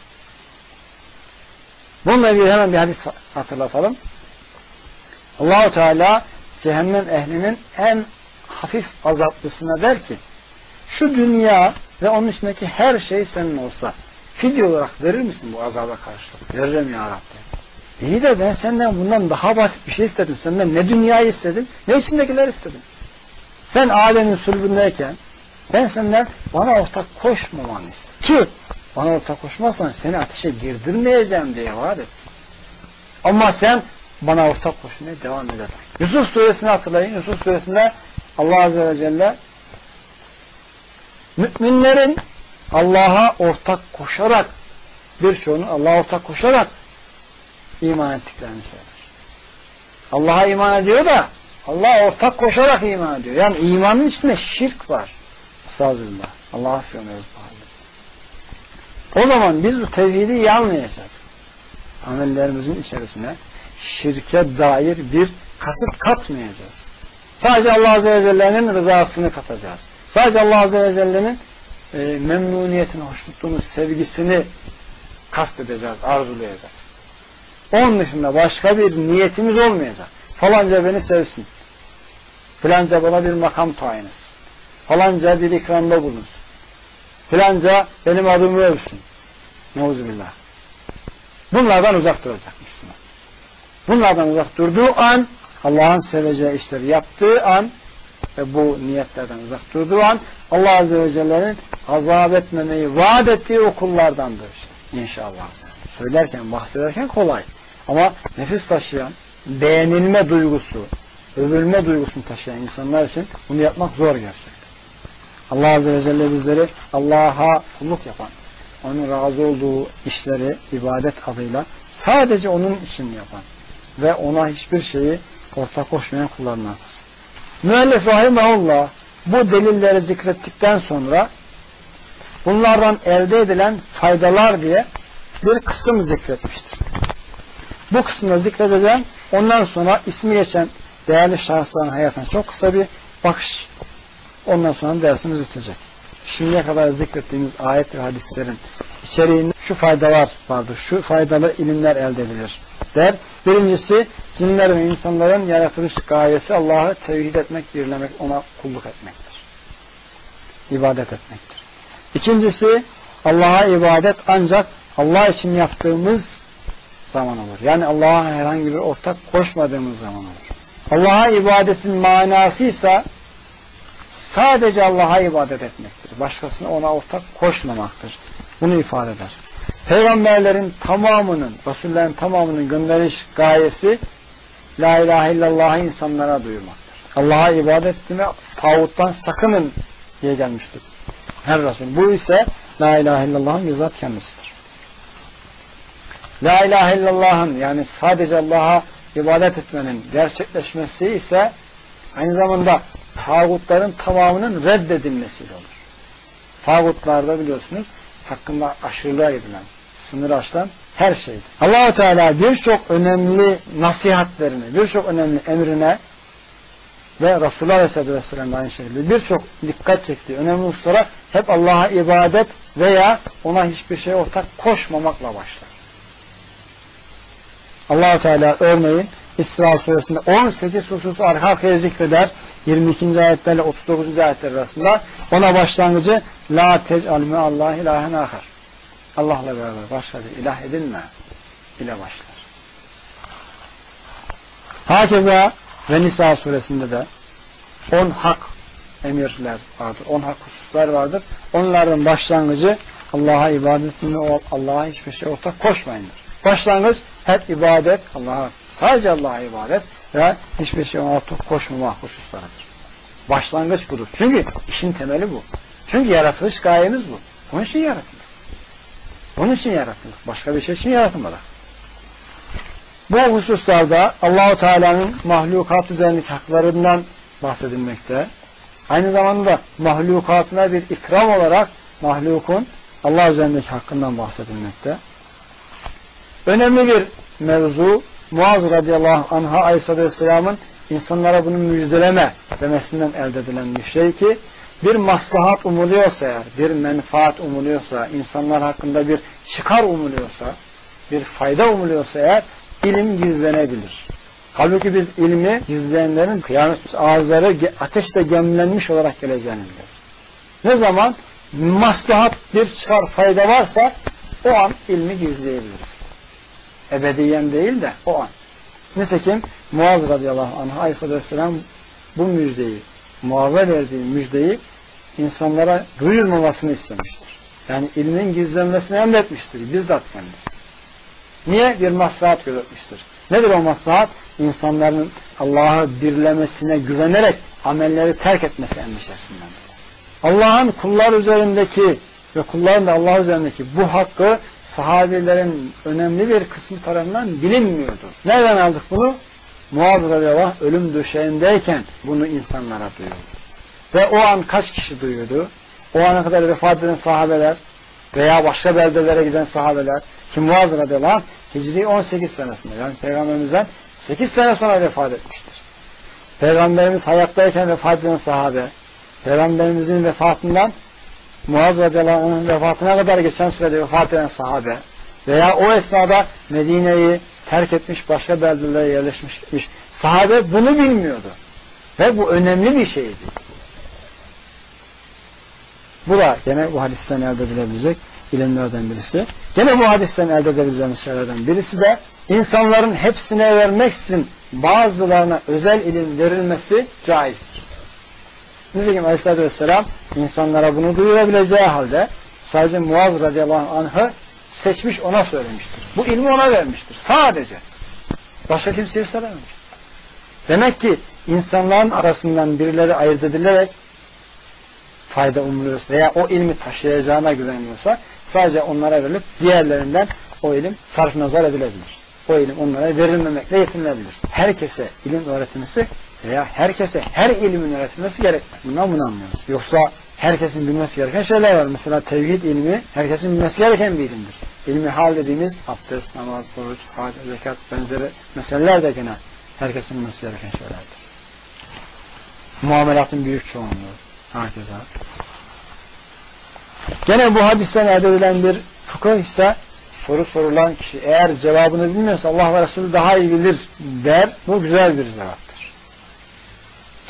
Bununla ilgili hemen bir hadis hatırlatalım. Allahu Teala cehennem ehlinin en hafif azaplısına der ki şu dünya ve onun içindeki her şey senin olsa fidye olarak verir misin bu azaba karşılık? Veririm ya Rabbi. İyi de ben senden bundan daha basit bir şey istedim. Senden ne dünyayı istedim ne içindekiler istedim. Sen Adem'in sulbündeyken ben senden bana ortak koşmamanı istedim. Ki bana ortak koşmazsan seni ateşe girdirmeyeceğim diye vaat ettim. Ama sen bana ortak koşmaya devam eder. Yusuf suresini hatırlayın. Yusuf suresinde Allah Azze ve Celle müminlerin Allah'a ortak koşarak birçoğunun Allah'a ortak koşarak iman ettiklerini söyler. Allah'a iman ediyor da Allah'a ortak koşarak iman ediyor. Yani imanın içinde şirk var. Estağfirullah. Allah'a sığınıyoruz bu. O zaman biz bu tevhidi iyi anlayacağız. Amellerimizin içerisine şirke dair bir kasıt katmayacağız. Sadece Allah Azze ve Celle'nin rızasını katacağız. Sadece Allah Azze ve Celle'nin e, memnuniyetini, hoşnutluğunu, sevgisini kastedeceğiz, arzulayacağız. Onun dışında başka bir niyetimiz olmayacak. Falanca beni sevsin. Filanca bana bir makam tayin etsin. Falanca bir ikramda bulunsun. Filanca benim adımı övsün. Neuzubillah. Bunlardan uzak duracak Müslüman. Bunlardan uzak durduğu an Allah'ın seveceği işleri yaptığı an ve bu niyetlerden uzak durduğu an Allah Azze ve Celle'nin azap etmemeyi vaat ettiği o kullardandır işte. İnşallah. Söylerken, bahsederken kolay. Ama nefis taşıyan, beğenilme duygusu, övülme duygusunu taşıyan insanlar için bunu yapmak zor gerçekten. Allah Azze ve Celle bizleri Allah'a kulluk yapan, onun razı olduğu işleri ibadet adıyla sadece onun için yapan ve ona hiçbir şeyi ortak koşmayan kullarından kılsın. Müellif Rahimahullah bu delilleri zikrettikten sonra bunlardan elde edilen faydalar diye bir kısım zikretmiştir. Bu kısmını zikredeceğim. Ondan sonra ismi geçen değerli şahısların hayatına çok kısa bir bakış Ondan sonra dersimiz bitecek. Şimdiye kadar zikrettiğimiz ayet ve hadislerin içeriğinde şu faydalar vardır. Şu faydalı ilimler elde edilir der. Birincisi cinler ve insanların yaratılış gayesi Allah'ı tevhid etmek, birlemek, ona kulluk etmektir. İbadet etmektir. İkincisi Allah'a ibadet ancak Allah için yaptığımız zaman olur. Yani Allah'a herhangi bir ortak koşmadığımız zaman olur. Allah'a ibadetin manası ise sadece Allah'a ibadet etmektir. Başkasına ona ortak koşmamaktır. Bunu ifade eder. Peygamberlerin tamamının, Resullerin tamamının gönderiş gayesi La ilahe illallah'ı insanlara duyurmaktır. Allah'a ibadet etme, tağuttan sakının diye gelmiştir. Her Resul. Bu ise La ilahe illallah'ın bizzat kendisidir. La ilahe illallah'ın yani sadece Allah'a ibadet etmenin gerçekleşmesi ise aynı zamanda tağutların tamamının reddedilmesiyle olur. Tağutlarda biliyorsunuz hakkında aşırılığa gidilen, sınır aşılan her şeydir. Allahu Teala birçok önemli nasihatlerini, birçok önemli emrine ve Resulullah Aleyhisselatü Vesselam aynı şekilde birçok dikkat çektiği önemli hususlara hep Allah'a ibadet veya ona hiçbir şey ortak koşmamakla başlar. Allahu Teala örneğin İsra suresinde 18 hususu arka arkaya zikreder. 22. ayetlerle 39. ayetler arasında ona başlangıcı La tec'al Allah ilahen ahar. Allah'la beraber başka bir ilah edinme ile başlar. Hakeza ve Nisa suresinde de 10 hak emirler vardır. 10 hak hususlar vardır. Onların başlangıcı Allah'a ibadetini Allah'a hiçbir şey ortak koşmayındır. Başlangıç hep ibadet, Allah'a sadece Allah'a ibadet ve hiçbir şey ortak koşmama hususlarıdır. Başlangıç budur. Çünkü işin temeli bu. Çünkü yaratılış gayemiz bu. Onun için yaratıldık. Onun için yaratıldık. Başka bir şey için yaratılmadık. Bu hususlarda Allahu Teala'nın mahlukat üzerindeki haklarından bahsedilmekte. Aynı zamanda mahlukatına bir ikram olarak mahlukun Allah üzerindeki hakkından bahsedilmekte. Önemli bir mevzu Muaz radıyallahu anh'a Aleyhisselatü Vesselam'ın insanlara bunu müjdeleme demesinden elde edilen bir şey ki bir maslahat umuluyorsa eğer, bir menfaat umuluyorsa, insanlar hakkında bir çıkar umuluyorsa, bir fayda umuluyorsa eğer ilim gizlenebilir. Halbuki biz ilmi gizleyenlerin kıyamet ağızları ateşle gemlenmiş olarak geleceğini. Ne zaman maslahat bir çıkar fayda varsa o an ilmi gizleyebiliriz. Ebediyen değil de o an. Nitekim Muaz radıyallahu anh aleyhissalatü vesselam bu müjdeyi, Muaz'a verdiği müjdeyi insanlara duyurmamasını istemiştir. Yani ilmin gizlenmesini emretmiştir. Bizzat kendisi. Niye? Bir maslahat gözetmiştir. Nedir o maslahat? İnsanların Allah'ı birlemesine güvenerek amelleri terk etmesi endişesinden. Allah'ın kullar üzerindeki ve kulların da Allah üzerindeki bu hakkı sahabilerin önemli bir kısmı tarafından bilinmiyordu. Nereden aldık bunu? Muaz radıyallahu ölüm döşeğindeyken bunu insanlara duyurdu. Ve o an kaç kişi duyuyordu? O ana kadar vefat eden sahabeler veya başka beldelere giden sahabeler ki Muaz radıyallahu Hicri 18 senesinde yani Peygamberimizden 8 sene sonra vefat etmiştir. Peygamberimiz hayattayken vefat eden sahabe Peygamberimizin vefatından Muaz radıyallahu vefatına kadar geçen sürede vefat eden sahabe veya o esnada Medine'yi terk etmiş başka beldelere yerleşmiş gitmiş sahabe bunu bilmiyordu. Ve bu önemli bir şeydi. Bu da gene bu hadisten elde edilebilecek ilimlerden birisi. Gene bu hadisten elde edebileceğimiz şeylerden birisi de insanların hepsine vermeksizin bazılarına özel ilim verilmesi caizdir. Nitekim Aleyhisselatü Vesselam insanlara bunu duyurabileceği halde sadece Muaz radıyallahu anh'ı seçmiş ona söylemiştir. Bu ilmi ona vermiştir. Sadece. Başka kimseye söylememiştir. Demek ki insanların arasından birileri ayırt edilerek fayda umuluyorsa veya o ilmi taşıyacağına güveniyorsa sadece onlara verilip diğerlerinden o ilim sarf nazar edilebilir. O ilim onlara verilmemekle yetinilebilir. Herkese ilim öğretilmesi veya herkese her ilmin öğretilmesi gerekmez. Bundan bunu anlıyoruz. Yoksa herkesin bilmesi gereken şeyler var. Mesela tevhid ilmi herkesin bilmesi gereken bir ilimdir. İlmi hal dediğimiz abdest, namaz, oruç, hac, zekat benzeri meseleler de gene herkesin bilmesi gereken şeylerdir. Muamelatın büyük çoğunluğu. Hakeza. Gene bu hadisten elde edilen bir fıkıh ise soru sorulan kişi eğer cevabını bilmiyorsa Allah ve Resulü daha iyi bilir der. Bu güzel bir cevaptır.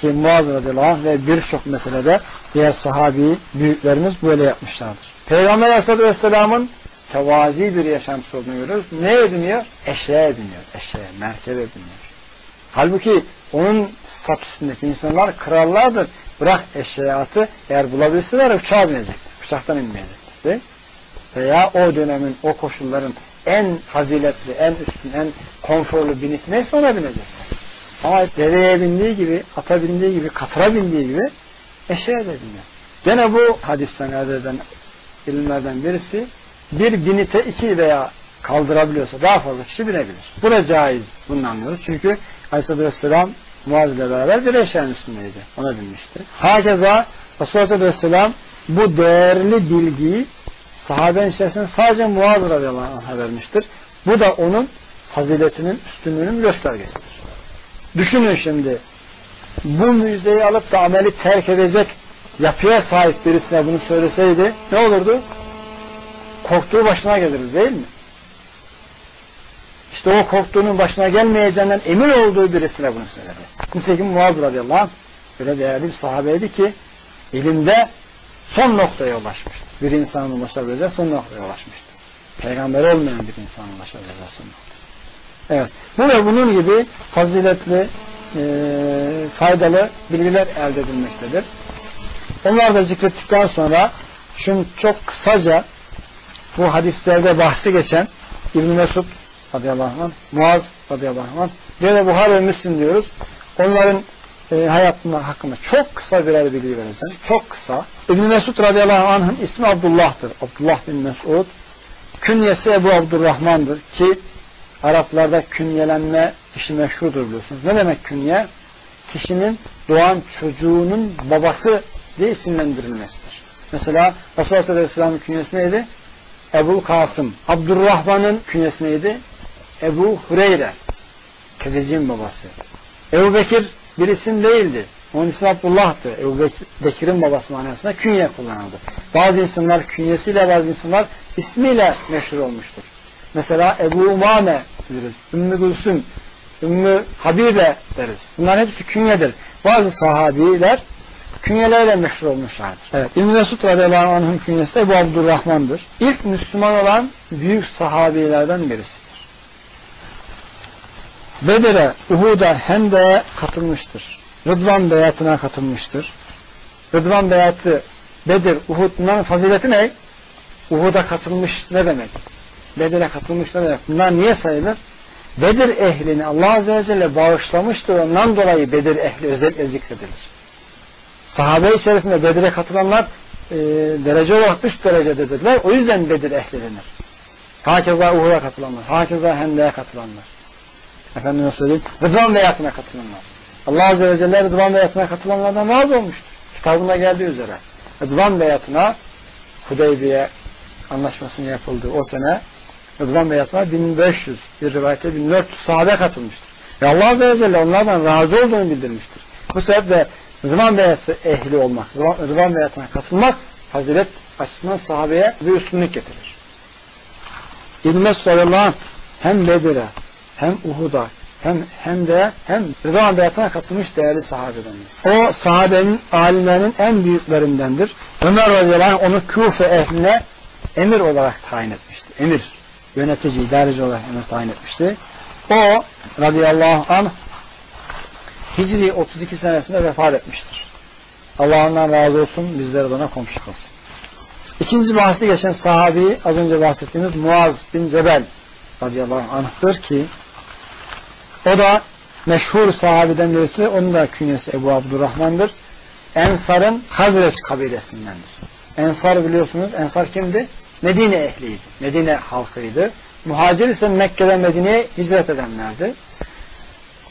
Ki Muaz radıyallahu ve birçok meselede diğer sahabi büyüklerimiz böyle yapmışlardır. Peygamber aleyhissalatü vesselamın tevazi bir yaşantısı olduğunu görüyoruz. Ne ediniyor? Eşeğe ediniyor. Eşeğe, merkebe ediniyor. Halbuki onun statüsündeki insanlar krallardır. Bırak eşeğe atı eğer bulabilseler uçağa binecek. Uçaktan inmeyecek. Değil? Veya o dönemin, o koşulların en faziletli, en üstün, en konforlu binit neyse ona binecek. Ama deveye bindiği gibi, ata bindiği gibi, katıra bindiği gibi eşeğe de biniyor. Gene bu hadisten elde eden ilimlerden birisi bir binite iki veya kaldırabiliyorsa daha fazla kişi binebilir. Bu da caiz. Bunu anlıyoruz. Çünkü Aleyhisselatü Vesselam Muaz ile beraber bir eşeğin üstündeydi. Ona binmişti. Hakeza Resulullah Aleyhisselatü bu değerli bilgiyi sahabenin içerisinde sadece Muaz radıyallahu anh'a vermiştir. Bu da onun faziletinin, üstünlüğünün göstergesidir. Düşünün şimdi bu müjdeyi alıp da ameli terk edecek yapıya sahip birisine bunu söyleseydi ne olurdu? Korktuğu başına gelir değil mi? İşte o korktuğunun başına gelmeyeceğinden emin olduğu birisine bunu söyledi. Nitekim Muaz radıyallahu anh böyle değerli bir sahabeydi ki ilimde son noktaya ulaşmıştı. Bir insanın ulaşabileceği son noktaya ulaşmıştı. Peygamber olmayan bir insanın ulaşabileceği son noktaya. Evet. Bu ve bunun gibi faziletli, e, faydalı bilgiler elde edilmektedir. Onlar da zikrettikten sonra şunu çok kısaca bu hadislerde bahsi geçen İbn Mesud radıyallahu anh, Muaz radıyallahu anh, böyle Buhar ve Müslim diyoruz. Onların e, hayatında hakkında çok kısa birer bilgi vereceğim. Çok kısa. İbn Mesud radıyallahu anh'ın ismi Abdullah'tır. Abdullah bin Mesud. Künyesi Ebu Abdurrahman'dır ki Araplarda künyelenme işi meşhurdur biliyorsunuz. Ne demek künye? Kişinin doğan çocuğunun babası diye isimlendirilmesidir. Mesela Resulullah sallallahu aleyhi ve sellem'in künyesi neydi? Ebu Kasım. Abdurrahman'ın künyesi neydi? Ebu Hureyre. Kedicin babası. Ebu Bekir bir isim değildi. Onun ismi Abdullah'tı. Ebu Bekir'in babası manasında künye kullanıldı. Bazı insanlar künyesiyle bazı insanlar ismiyle meşhur olmuştur. Mesela Ebu Umame biliriz. Ümmü Gülsüm, Ümmü Habibe deriz. Bunlar hepsi künyedir. Bazı sahabiler künyelerle meşhur olmuşlardır. Evet. İbn-i Mesud radıyallahu anh'ın künyesi Ebu Abdurrahman'dır. İlk Müslüman olan büyük sahabilerden birisidir. Bedir'e, Uhud'a, Hende'ye katılmıştır. Rıdvan beyatına katılmıştır. Rıdvan beyatı, Bedir, Uhud bunların fazileti ne? Uhud'a katılmış ne demek? Bedir'e katılmış ne demek? Bunlar niye sayılır? Bedir ehlini Allah Azze ve Celle bağışlamıştır. Ondan dolayı Bedir ehli özellikle zikredilir. Sahabe içerisinde Bedir'e katılanlar e, derece olarak üst derecededirler. O yüzden Bedir ehli denir. Hakeza Uhud'a katılanlar, hakeza Hende'ye katılanlar. Efendime söyleyeyim, Rıdvan beyatına katılanlar. Allah Azze ve Celle Rıdvan beyatına katılanlardan razı olmuştur. Kitabında geldiği üzere. Rıdvan beyatına Hudeybiye anlaşmasının yapıldığı o sene Rıdvan beyatına 1500, bir rivayette 1400 sahabe katılmıştır. Ve Allah Azze ve Celle onlardan razı olduğunu bildirmiştir. Bu sebeple Rıdvan beyatı ehli olmak, Rıdvan beyatına katılmak fazilet açısından sahabeye bir üstünlük getirir. İbn-i Mesud hem Bedir'e hem Uhud'a hem hem de hem Rıdvan beyatına katılmış değerli sahabedendir. O sahabenin alimlerinin en büyüklerindendir. Ömer radıyallahu onu Küfe ehline emir olarak tayin etmişti. Emir, yönetici, idareci olarak emir tayin etmişti. O radıyallahu anh Hicri 32 senesinde vefat etmiştir. Allah ondan razı olsun, bizlere de ona komşu olsun. İkinci bahsi geçen sahabi az önce bahsettiğimiz Muaz bin Cebel radıyallahu anh'tır ki o da meşhur sahabeden birisi. Onun da künyesi Ebu Abdurrahman'dır. Ensar'ın Hazreç kabilesindendir. Ensar biliyorsunuz. Ensar kimdi? Medine ehliydi. Medine halkıydı. Muhacir ise Mekke'den Medine'ye hicret edenlerdi.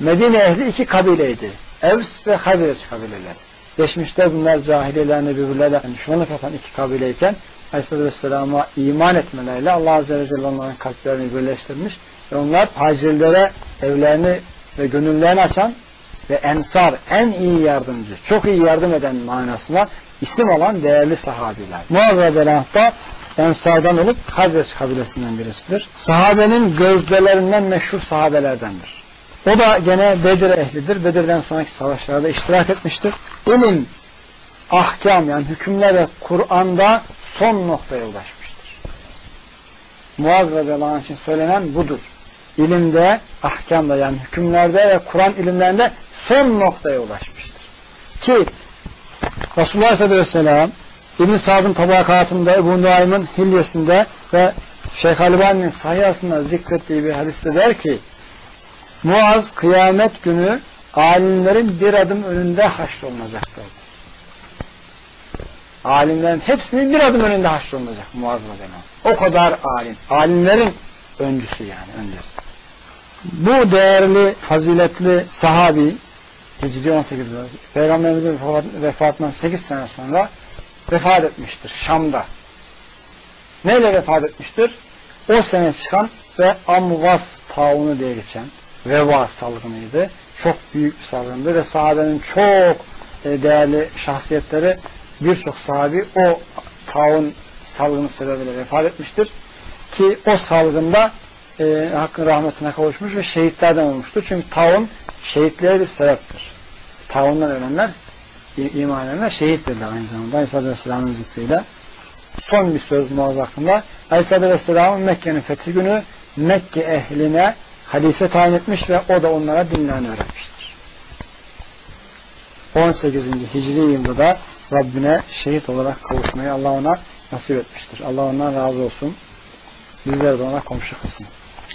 Medine ehli iki kabileydi. Evs ve Hazreç kabileleri. Geçmişte bunlar cahiliyelerine birbirlerine düşmanlık yapan iki kabileyken Aleyhisselatü Vesselam'a iman etmeleriyle Allah Azze ve Celle onların kalplerini birleştirmiş ve onlar hacirlere evlerini ve gönüllerini açan ve ensar en iyi yardımcı, çok iyi yardım eden manasına isim olan değerli sahabiler. Muaz radıyallahu da ensardan olup Hazreç kabilesinden birisidir. Sahabenin gözdelerinden meşhur sahabelerdendir. O da gene Bedir ehlidir. Bedir'den sonraki savaşlarda iştirak etmiştir. İlim, ahkam yani hükümler ve Kur'an'da son noktaya ulaşmıştır. Muaz radıyallahu için söylenen budur. İlimde, ahkamda yani hükümlerde ve Kur'an ilimlerinde son noktaya ulaşmıştır. Ki Resulullah Aleyhisselatü Vesselam İbn-i Sa'd'ın tabakatında, Ebu Nuaym'ın hilyesinde ve Şeyh Albani'nin sahihasında zikrettiği bir hadiste der ki Muaz kıyamet günü alimlerin bir adım önünde haşrolunacaktır. Alimlerin hepsinin bir adım önünde haşrolunacak Muaz radıyallahu O kadar alim. Alimlerin öncüsü yani önder. Bu değerli, faziletli sahabi Hicri 18 Peygamberimizin vefatından 8 sene sonra vefat etmiştir Şam'da. Neyle vefat etmiştir? O sene çıkan ve Amvas taunu diye geçen veba salgınıydı. Çok büyük bir salgındı ve sahabenin çok e, değerli şahsiyetleri birçok sahabi o taun salgını sebebiyle vefat etmiştir. Ki o salgında e, hakkın rahmetine kavuşmuş ve şehitlerden olmuştur. Çünkü taun şehitliğe bir sebeptir. Taundan ölenler iman edenler şehittirler aynı zamanda. Aleyhisselatü Vesselam'ın zikriyle. Son bir söz Muaz hakkında. Aleyhisselatü Vesselam'ın Mekke'nin fethi günü Mekke ehline halife tayin etmiş ve o da onlara dinlerini öğretmiştir. 18. Hicri yılda da Rabbine şehit olarak kavuşmayı Allah ona nasip etmiştir. Allah ondan razı olsun. Bizler de ona komşu kılsın.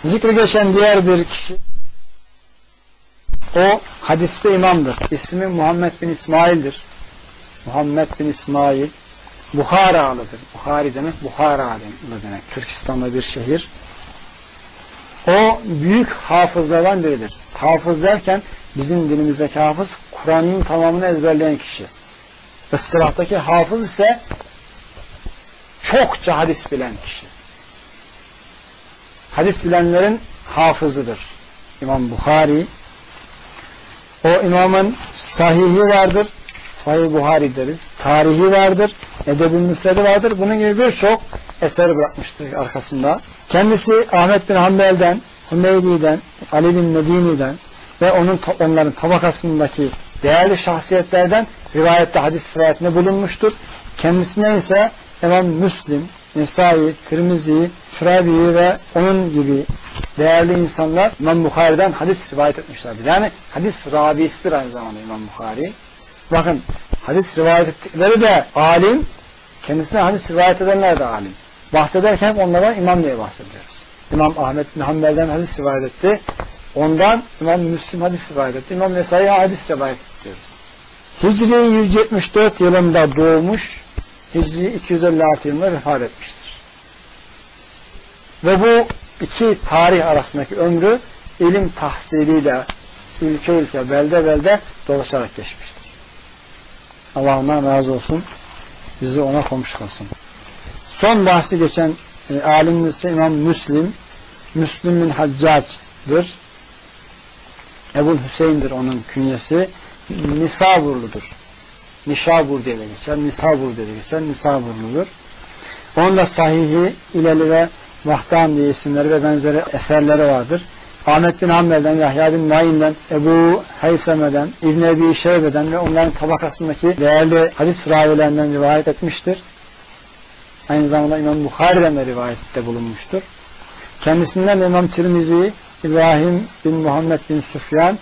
Zikri geçen diğer bir kişi o hadiste imamdır. İsmi Muhammed bin İsmail'dir. Muhammed bin İsmail Buhara'lıdır. Buhari demek Buhara demek. Türkistan'da bir şehir. O büyük hafızlardan biridir. Hafız derken bizim dilimizdeki hafız Kur'an'ın tamamını ezberleyen kişi. Istilahtaki hafız ise çokça hadis bilen kişi. Hadis bilenlerin hafızıdır. İmam Bukhari o imamın sahihi vardır. Sahih Buhari deriz. Tarihi vardır. Edebül müfredi vardır. Bunun gibi birçok eser bırakmıştır arkasında. Kendisi Ahmet bin Hanbel'den, Hümeydi'den, Ali bin Medini'den ve onun onların tabakasındaki değerli şahsiyetlerden rivayette hadis rivayetinde bulunmuştur. Kendisine ise İmam Müslim, Nesai, Tirmizi, Firabi ve onun gibi değerli insanlar İmam Bukhari'den hadis rivayet etmişlerdir. Yani hadis rabisidir aynı zamanda İmam Bukhari. Bakın hadis rivayet ettikleri de alim, kendisine hadis rivayet edenler de alim. Bahsederken onlardan imam diye bahsediyoruz. İmam Ahmet bin Hanbel'den hadis rivayet etti. Ondan İmam Müslim hadis rivayet etti. İmam Nesai hadis rivayet etti diyoruz. Hicri 174 yılında doğmuş, Hicri 256 yılında vefat etmiştir. Ve bu iki tarih arasındaki ömrü ilim tahsiliyle ülke ülke, belde belde dolaşarak geçmiştir. Allah ondan razı olsun. Bizi ona komşu kılsın. Son bahsi geçen e, ise İmam Müslim. Müslim bin Haccac'dır. Ebu Hüseyin'dir onun künyesi. Nisaburludur. Nişabur diye de geçer. Nisabur diye de geçer. Nisaburludur. Onun sahihi, ileli ve Vahdan diye isimleri ve benzeri eserleri vardır. Ahmet bin Hanbel'den, Yahya bin Ma'in'den, Ebu Hayseme'den, İbn Ebi Şeybe'den ve onların tabakasındaki değerli hadis ravilerinden rivayet etmiştir. Aynı zamanda İmam Bukhari'den de rivayette bulunmuştur. Kendisinden İmam Tirmizi, İbrahim bin Muhammed bin Sufyan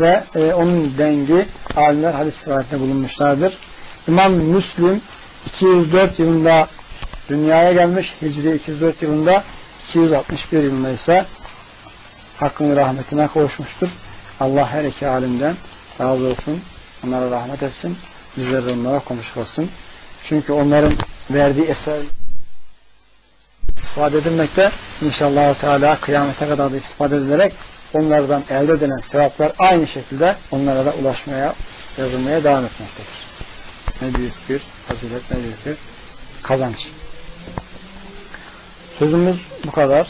ve e, onun dengi alimler hadis rivayetinde bulunmuşlardır. İmam Müslim 204 yılında dünyaya gelmiş. Hicri 204 yılında 261 yılında ise hakkın rahmetine kavuşmuştur. Allah her iki alimden razı olsun. Onlara rahmet etsin. Bizleri de onlara olsun. Çünkü onların verdiği eser istifade edilmekte inşallah Teala kıyamete kadar da istifade edilerek onlardan elde edilen sevaplar aynı şekilde onlara da ulaşmaya, yazılmaya devam etmektedir. Ne büyük bir fazilet, ne büyük bir kazanç. Sözümüz bu kadar.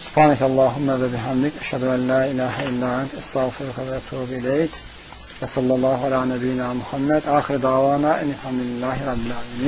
Subhaneke Allahümme ve bihamdik. Eşhedü en la ilahe illa ent. Estağfurullah ve etubu ileyk. Ve sallallahu ala nebiyyina Muhammed. Ahir davana enilhamdülillahi rabbil alemin.